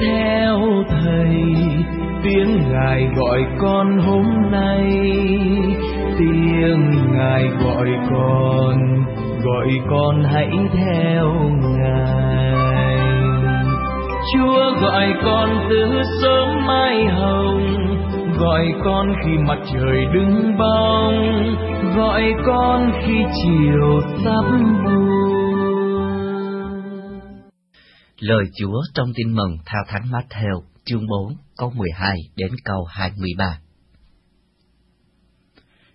theo thầy, tiếng ngài gọi con hôm nay. Tiếng ngài gọi con gọi con hãy theo ngài. Chúa gọi con từ sớm mai hồng, gọi con khi mặt trời đứng bóng, gọi con khi chiều sắp Lời Chúa trong tin mừng theo Thánh Matthew chương 4 câu 12 đến câu 23.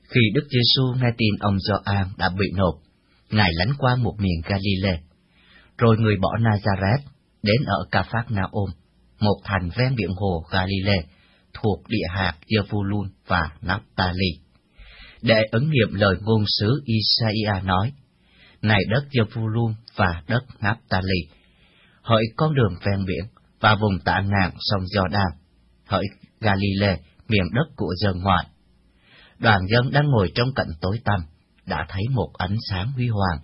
Khi Đức Giêsu nghe tin ông Gioan đã bị nộp, Ngài lánh qua một miền Galilee, rồi người bỏ Nazareth đến ở Capernaum, một thành ven biển hồ Galilee, thuộc địa hạt Zebulun và Naphtali, để ứng nghiệm lời ngôn sứ Isaiah nói, Này đất Zebulun và đất Naphtali, hỡi con đường ven biển và vùng tạ ngạn sông Jordan, hỡi Galilee, miền đất của dân ngoại. Đoàn dân đang ngồi trong cạnh tối tăm, đã thấy một ánh sáng huy hoàng.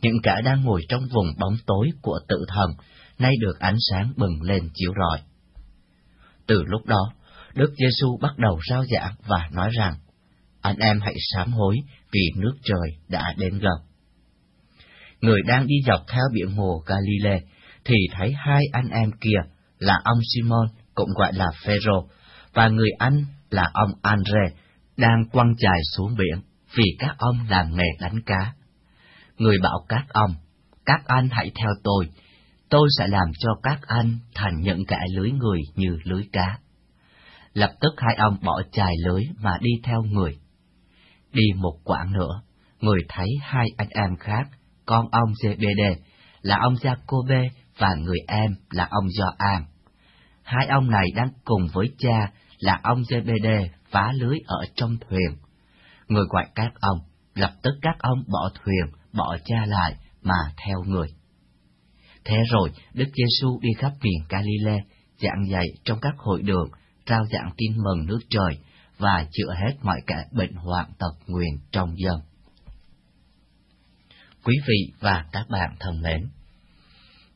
Những kẻ đang ngồi trong vùng bóng tối của tự thần, nay được ánh sáng bừng lên chiếu rọi. Từ lúc đó, Đức Giêsu bắt đầu rao giảng và nói rằng, anh em hãy sám hối vì nước trời đã đến gần. Người đang đi dọc theo biển hồ Galilee thì thấy hai anh em kia là ông Simon, cũng gọi là Phêrô, và người anh là ông Andre, đang quăng chài xuống biển vì các ông làm nghề đánh cá. Người bảo các ông, các anh hãy theo tôi, tôi sẽ làm cho các anh thành những kẻ lưới người như lưới cá. Lập tức hai ông bỏ chài lưới mà đi theo người. Đi một quãng nữa, người thấy hai anh em khác, con ông Zebede, là ông Jacobe và người em là ông Gioan. Hai ông này đang cùng với cha là ông Zebede phá lưới ở trong thuyền. Người gọi các ông, lập tức các ông bỏ thuyền, bỏ cha lại mà theo người. Thế rồi, Đức Giêsu đi khắp miền Galilee, giảng dạy trong các hội đường, trao giảng tin mừng nước trời và chữa hết mọi kẻ bệnh hoạn tật nguyền trong dân. Quý vị và các bạn thân mến!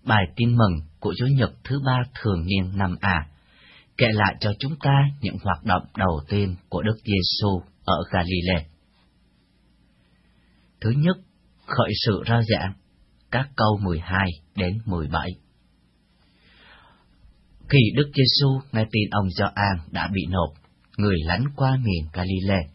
Bài tin mừng của Chủ nhật thứ ba thường niên năm A, kể lại cho chúng ta những hoạt động đầu tiên của Đức Giêsu ở Galilee. Thứ nhất, khởi sự ra giảng, các câu 12 đến 17. Khi Đức Giêsu nghe tin ông Gioan đã bị nộp, người lánh qua miền Galilee,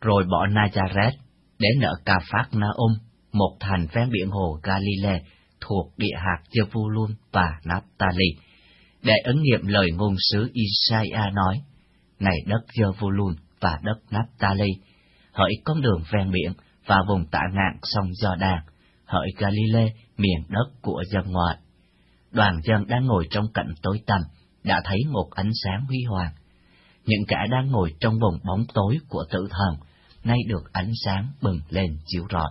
rồi bỏ Nazareth đến ở Ca Phác na-ôm um, một thành ven biển hồ Galilee thuộc địa hạt Zebulun và Naphtali, để ứng nghiệm lời ngôn sứ Isaiah nói, Này đất Zebulun và đất Naphtali, hỡi con đường ven biển và vùng tạ ngạn sông Jordan, hỡi Galilee, miền đất của dân ngoại. Đoàn dân đang ngồi trong cảnh tối tăm, đã thấy một ánh sáng huy hoàng. Những kẻ đang ngồi trong vùng bóng tối của tử thần, nay được ánh sáng bừng lên chiếu rọi.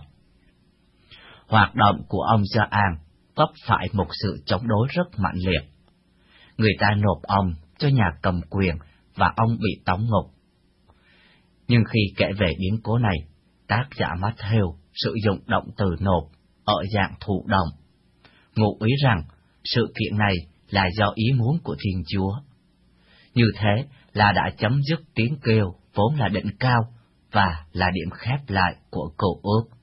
Hoạt động của ông Gioan vấp phải một sự chống đối rất mạnh liệt. Người ta nộp ông cho nhà cầm quyền và ông bị tống ngục. Nhưng khi kể về biến cố này, tác giả Matthew sử dụng động từ nộp ở dạng thụ động, ngụ ý rằng sự kiện này là do ý muốn của Thiên Chúa. Như thế là đã chấm dứt tiếng kêu vốn là đỉnh cao và là điểm khép lại của cầu ước.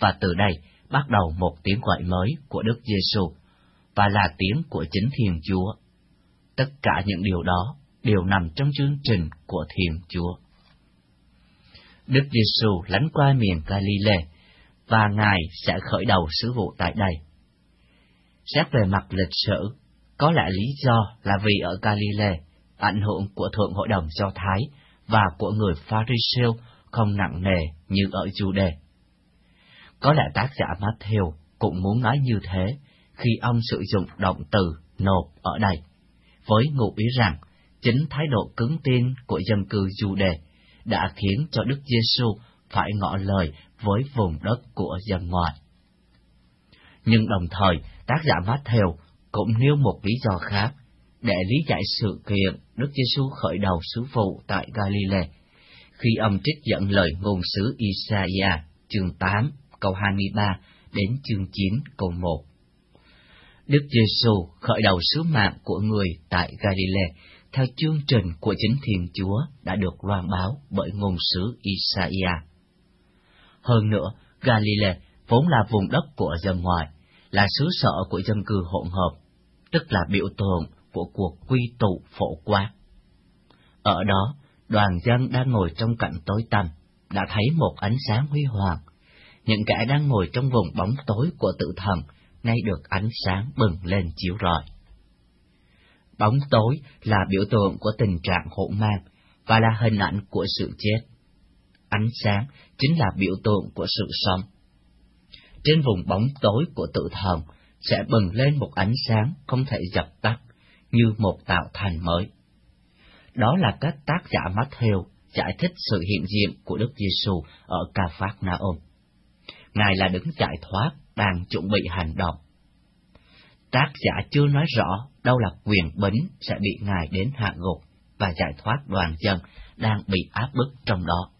Và từ đây, bắt đầu một tiếng gọi mới của Đức Giêsu và là tiếng của chính Thiên Chúa. Tất cả những điều đó đều nằm trong chương trình của Thiên Chúa. Đức Giêsu lánh qua miền Galilee và Ngài sẽ khởi đầu sứ vụ tại đây. Xét về mặt lịch sử, có lẽ lý do là vì ở Galilee, ảnh hưởng của Thượng Hội đồng Do Thái và của người Pharisêu không nặng nề như ở Jude. Có lẽ tác giả Matthew cũng muốn nói như thế khi ông sử dụng động từ nộp ở đây, với ngụ ý rằng chính thái độ cứng tin của dân cư Jude đã khiến cho Đức Giêsu phải ngỏ lời với vùng đất của dân ngoại. Nhưng đồng thời, tác giả Matthew cũng nêu một lý do khác để lý giải sự kiện Đức Giêsu khởi đầu sứ vụ tại Galilee, khi ông trích dẫn lời ngôn sứ Isaiah chương 8 câu 23 đến chương 9 câu 1. Đức Giêsu khởi đầu sứ mạng của người tại Galilee theo chương trình của chính Thiên Chúa đã được loan báo bởi ngôn sứ Isaiah. Hơn nữa, Galilee vốn là vùng đất của dân ngoại, là xứ sở của dân cư hỗn hợp, tức là biểu tượng của cuộc quy tụ phổ quát. Ở đó, đoàn dân đang ngồi trong cảnh tối tăm, đã thấy một ánh sáng huy hoàng. Những kẻ đang ngồi trong vùng bóng tối của tự thần, nay được ánh sáng bừng lên chiếu rọi. Bóng tối là biểu tượng của tình trạng hỗn mang và là hình ảnh của sự chết. Ánh sáng chính là biểu tượng của sự sống. Trên vùng bóng tối của tự thần sẽ bừng lên một ánh sáng không thể dập tắt, như một tạo thành mới. Đó là cách tác giả Matthew giải thích sự hiện diện của Đức Giêsu ở Ca Phác Na ôm. Ngài là đứng giải thoát, đang chuẩn bị hành động. Tác giả chưa nói rõ đâu là quyền bính sẽ bị Ngài đến hạ gục và giải thoát đoàn dân đang bị áp bức trong đó.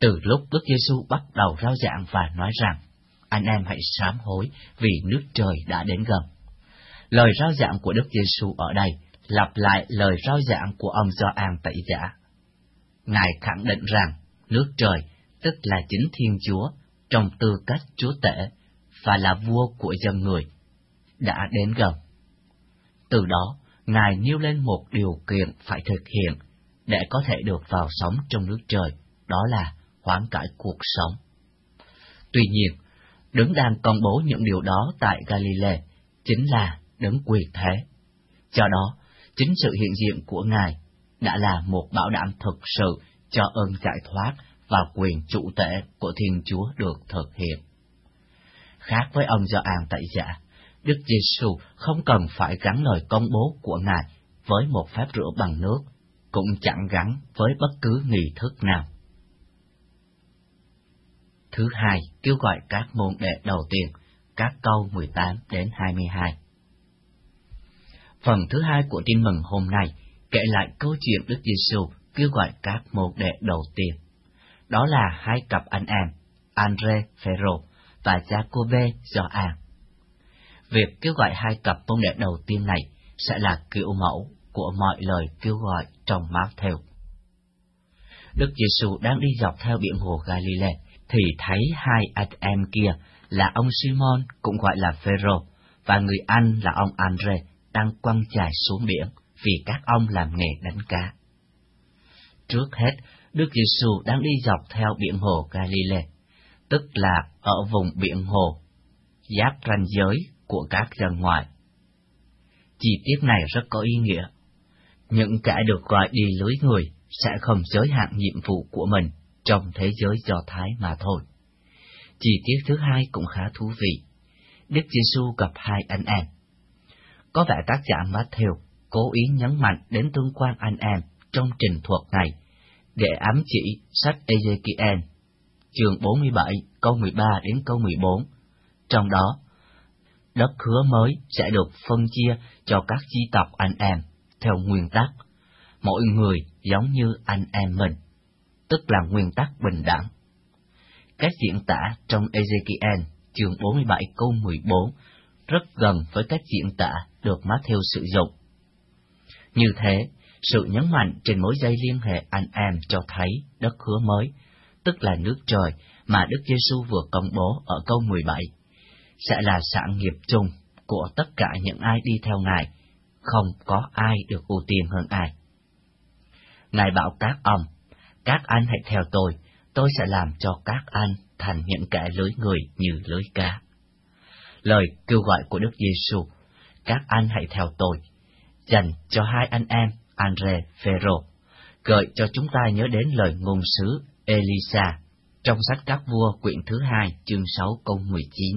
Từ lúc Đức Giêsu bắt đầu rao giảng và nói rằng, anh em hãy sám hối vì nước trời đã đến gần. Lời rao giảng của Đức Giêsu ở đây lặp lại lời rao giảng của ông Gioan Tẩy Giả. Ngài khẳng định rằng nước trời, tức là chính Thiên Chúa, trong tư cách Chúa Tể và là vua của dân người, đã đến gần. Từ đó, Ngài nêu lên một điều kiện phải thực hiện để có thể được vào sống trong nước trời, đó là hoán cải cuộc sống. Tuy nhiên, đứng đang công bố những điều đó tại Galilee chính là đấng quyền thế. Do đó, chính sự hiện diện của Ngài đã là một bảo đảm thực sự cho ơn giải thoát và quyền trụ tể của Thiên Chúa được thực hiện. Khác với ông Gioan tại Giả, Đức Giêsu không cần phải gắn lời công bố của Ngài với một phép rửa bằng nước, cũng chẳng gắn với bất cứ nghi thức nào. Thứ hai, kêu gọi các môn đệ đầu tiên, các câu 18 đến 22. Phần thứ hai của tin mừng hôm nay kể lại câu chuyện Đức Giêsu kêu gọi các môn đệ đầu tiên. Đó là hai cặp anh em, Andre Ferro và Jacobe Joan. Việc kêu gọi hai cặp môn đệ đầu tiên này sẽ là kiểu mẫu của mọi lời kêu gọi trong Matthew. Đức Giêsu đang đi dọc theo biển hồ Galilee thì thấy hai anh em kia là ông Simon cũng gọi là Phêrô và người anh là ông Andre đang quăng chài xuống biển vì các ông làm nghề đánh cá. Trước hết, Đức Giêsu đang đi dọc theo biển hồ Galilee, tức là ở vùng biển hồ, giáp ranh giới của các dân ngoại. Chi tiết này rất có ý nghĩa. Những kẻ được gọi đi lưới người sẽ không giới hạn nhiệm vụ của mình trong thế giới Do Thái mà thôi. Chi tiết thứ hai cũng khá thú vị. Đức Giêsu gặp hai anh em. Có vẻ tác giả Matthew cố ý nhấn mạnh đến tương quan anh em trong trình thuật này để ám chỉ sách Ezekiel, chương 47, câu 13 đến câu 14. Trong đó, đất hứa mới sẽ được phân chia cho các chi tộc anh em theo nguyên tắc, mỗi người giống như anh em mình, tức là nguyên tắc bình đẳng. Cách diễn tả trong Ezekiel chương 47 câu 14 rất gần với cách diễn tả được Matthew sử dụng. Như thế, sự nhấn mạnh trên mối dây liên hệ anh em cho thấy đất hứa mới, tức là nước trời mà Đức Giêsu vừa công bố ở câu 17, sẽ là sản nghiệp chung của tất cả những ai đi theo Ngài, không có ai được ưu tiên hơn ai. Ngài bảo các ông, các anh hãy theo tôi, tôi sẽ làm cho các anh thành những kẻ lưới người như lưới cá. Lời kêu gọi của Đức Giêsu, các anh hãy theo tôi, dành cho hai anh em Andre Ferro gợi cho chúng ta nhớ đến lời ngôn sứ Elisa trong sách các vua quyển thứ hai chương 6 câu 19.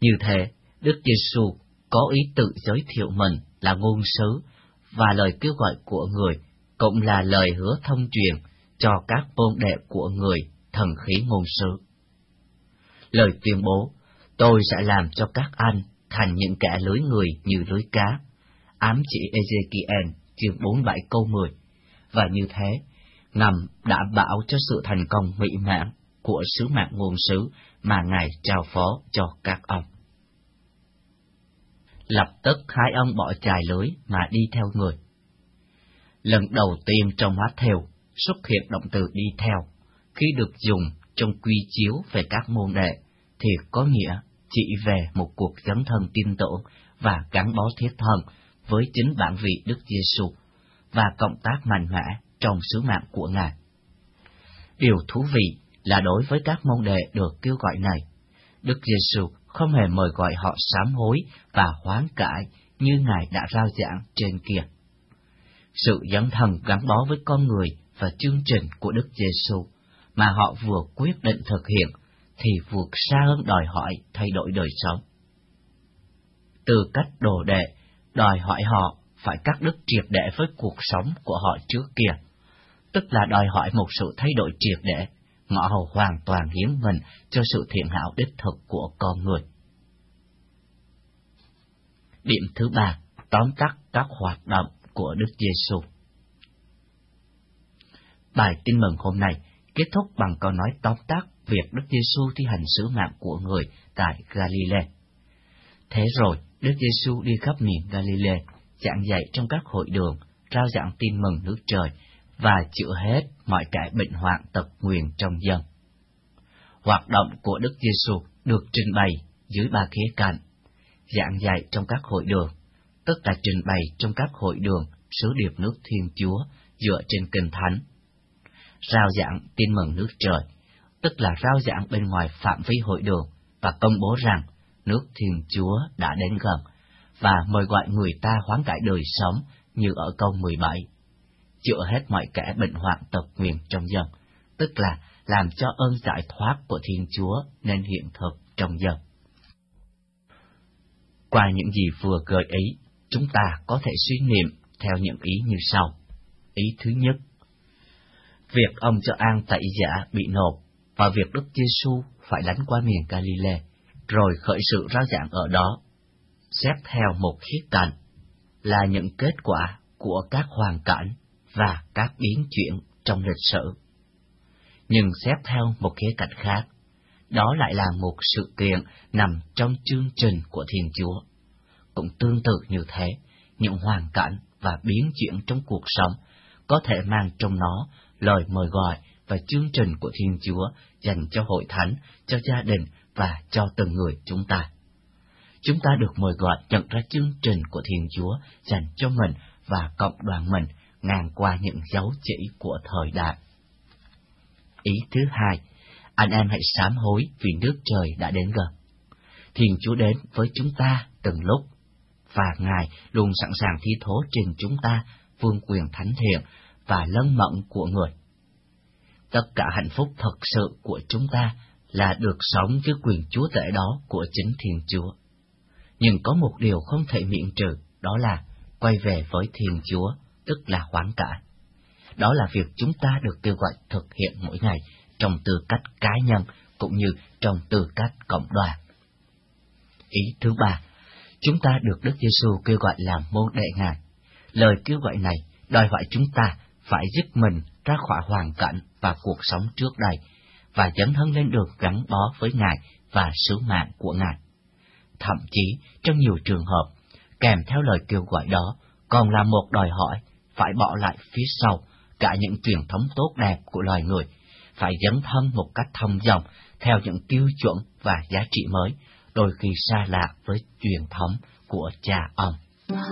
Như thế, Đức Giêsu có ý tự giới thiệu mình là ngôn sứ và lời kêu gọi của người cũng là lời hứa thông truyền cho các môn đệ của người thần khí ngôn sứ. Lời tuyên bố, tôi sẽ làm cho các anh thành những kẻ lưới người như lưới cá, ám chỉ Ezekiel chương 47 câu 10, và như thế, ngầm đã bảo cho sự thành công mỹ mãn của sứ mạng ngôn sứ mà Ngài trao phó cho các ông. Lập tức hai ông bỏ chài lưới mà đi theo người. Lần đầu tiên trong hóa theo xuất hiện động từ đi theo, khi được dùng trong quy chiếu về các môn đệ, thì có nghĩa chỉ về một cuộc dấn thân tin tưởng và gắn bó thiết thân với chính bản vị Đức Giêsu và cộng tác mạnh mẽ trong sứ mạng của Ngài. Điều thú vị là đối với các môn đệ được kêu gọi này, Đức Giêsu không hề mời gọi họ sám hối và hoán cải như Ngài đã rao giảng trên kia. Sự dấn thân gắn bó với con người và chương trình của Đức Giêsu mà họ vừa quyết định thực hiện thì vượt xa hơn đòi hỏi thay đổi đời sống. Từ cách đồ đệ, đòi hỏi họ phải cắt đứt triệt để với cuộc sống của họ trước kia, tức là đòi hỏi một sự thay đổi triệt để, ngõ hầu hoàn toàn hiến mình cho sự thiện hảo đích thực của con người. Điểm thứ ba, tóm tắt các hoạt động của Đức Giêsu. Bài tin mừng hôm nay kết thúc bằng câu nói tóm tắt việc Đức Giêsu thi hành sứ mạng của người tại Galilee. Thế rồi, Đức Giêsu đi khắp miền Galilee, giảng dạy trong các hội đường, rao giảng tin mừng nước trời và chữa hết mọi cái bệnh hoạn tật nguyền trong dân. Hoạt động của Đức Giêsu được trình bày dưới ba khía cạnh: giảng dạy trong các hội đường, tức là trình bày trong các hội đường sứ điệp nước Thiên Chúa dựa trên kinh thánh. Rao giảng tin mừng nước trời, tức là rao giảng bên ngoài phạm vi hội đường và công bố rằng nước Thiên Chúa đã đến gần, và mời gọi người ta hoán cải đời sống như ở câu 17. Chữa hết mọi kẻ bệnh hoạn tật nguyền trong dân, tức là làm cho ơn giải thoát của Thiên Chúa nên hiện thực trong dân. Qua những gì vừa gợi ý, chúng ta có thể suy niệm theo những ý như sau. Ý thứ nhất, việc ông cho an tẩy giả bị nộp và việc Đức Giêsu phải lánh qua miền Galilee, rồi khởi sự rao giảng ở đó. Xét theo một khía cạnh là những kết quả của các hoàn cảnh và các biến chuyển trong lịch sử. Nhưng xét theo một khía cạnh khác, đó lại là một sự kiện nằm trong chương trình của Thiên Chúa. Cũng tương tự như thế, những hoàn cảnh và biến chuyển trong cuộc sống có thể mang trong nó lời mời gọi và chương trình của Thiên Chúa dành cho hội thánh, cho gia đình và cho từng người chúng ta. Chúng ta được mời gọi nhận ra chương trình của Thiên Chúa dành cho mình và cộng đoàn mình ngang qua những dấu chỉ của thời đại. Ý thứ hai, anh em hãy sám hối vì nước trời đã đến gần. Thiên Chúa đến với chúng ta từng lúc, và Ngài luôn sẵn sàng thi thố trên chúng ta vương quyền thánh thiện và lân mận của người. Tất cả hạnh phúc thật sự của chúng ta là được sống dưới quyền chúa tể đó của chính Thiên Chúa. Nhưng có một điều không thể miễn trừ, đó là quay về với Thiên Chúa, tức là hoán cải. Đó là việc chúng ta được kêu gọi thực hiện mỗi ngày trong tư cách cá nhân cũng như trong tư cách cộng đoàn. Ý thứ ba, chúng ta được Đức Giêsu kêu gọi làm môn đệ Ngài. Lời kêu gọi này đòi hỏi chúng ta phải dứt mình ra khỏi hoàn cảnh và cuộc sống trước đây và dấn thân lên đường gắn bó với Ngài và sứ mạng của Ngài. Thậm chí, trong nhiều trường hợp, kèm theo lời kêu gọi đó, còn là một đòi hỏi phải bỏ lại phía sau cả những truyền thống tốt đẹp của loài người, phải dấn thân một cách thông dòng theo những tiêu chuẩn và giá trị mới, đôi khi xa lạ với truyền thống của cha ông.